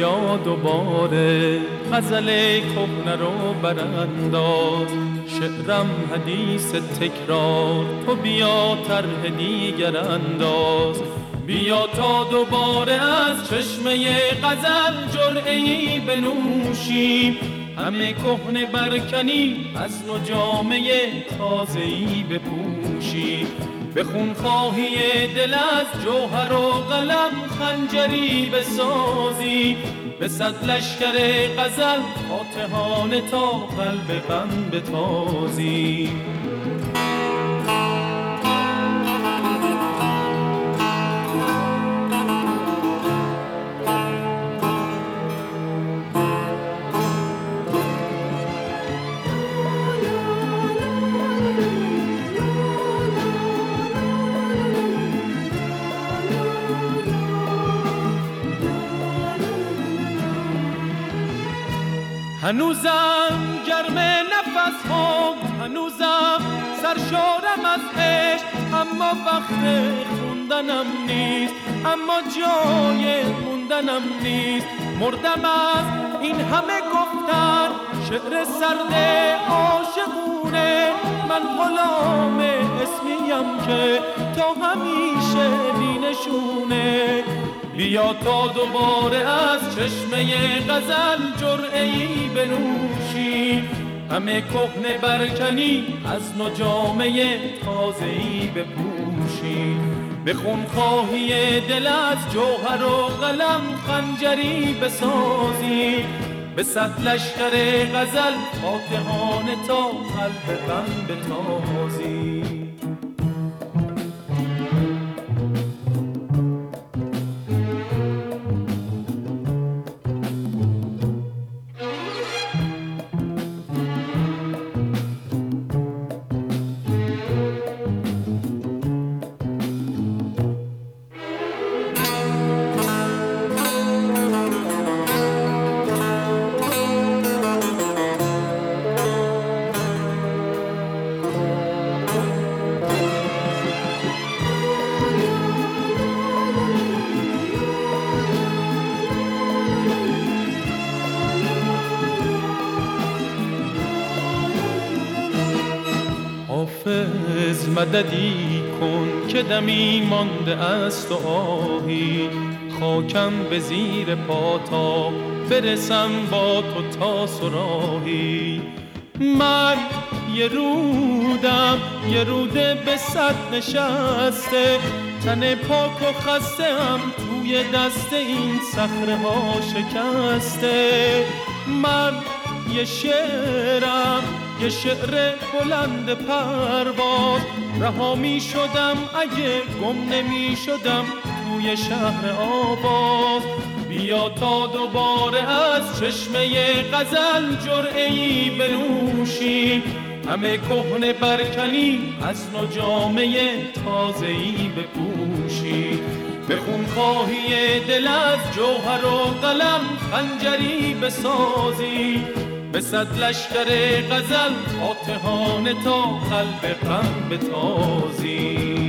بیا دوباره غزل کهنه رو برانداز. شعرم حدیث تکرار تو بیا طرح دیگر انداز. بیا تا دوباره از چشمه غزل جرعی بنوشیم. همه کهنه برکنی از نو جامعه تازهی بپوشی. به خواهی دل از جوهر و قلم خنجری بسازی. به صد لشکر غزل فاتحانه تا قلب غم بتازی. هنوزم گرم نفس هم هنوزم سرشارم از عشق اما وقت خوندنم نیست اما جای موندنم نیست. مردم از این همه گفتن شعر سرد عاشقونه. من غلام اسمیم که تا همیشه بینشونه. بیا تا دوباره چشمه غزل جرعی بنوشی. همه کهنه برکنی از نو جامعه تازهی بپوشی. به خواهی دل از جوهر و قلم خنجری بسازی. به صد لشکر غزل فاتحانه تا قلب غم بتازی. حافظ مددی کن که دمی مانده است و آهی. خاکم به زیر پاتا برسم با تو تا سراهی من یه رودم یه روده به صد نشسته. تن پاک و خسته هم توی دست این صخره ها شکسته. من یه شعرم یه شعر بلند پرواز. رها می شدم اگه گم نمی شدم توی شهر آواز. بیا تا دوباره از چشمه غزل جرعی بنوشی همه کهنه برکنی از نو جامعه تازهی بپوشی به خواهی دل از جوهر و قلم خنجری بسازی به صد لشکر غزل فاتحانه تا قلب غم بتازی